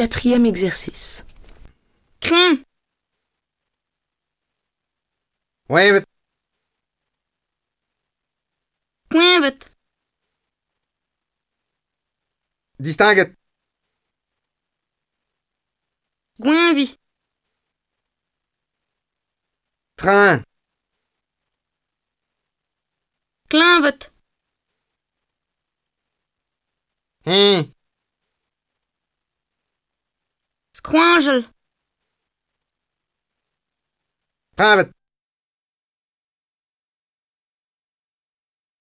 Quatrième exercice. Crin. Wevet, Coinvet. distinguet, Goinvi. train, Clinvet. hein, Squangle. Private.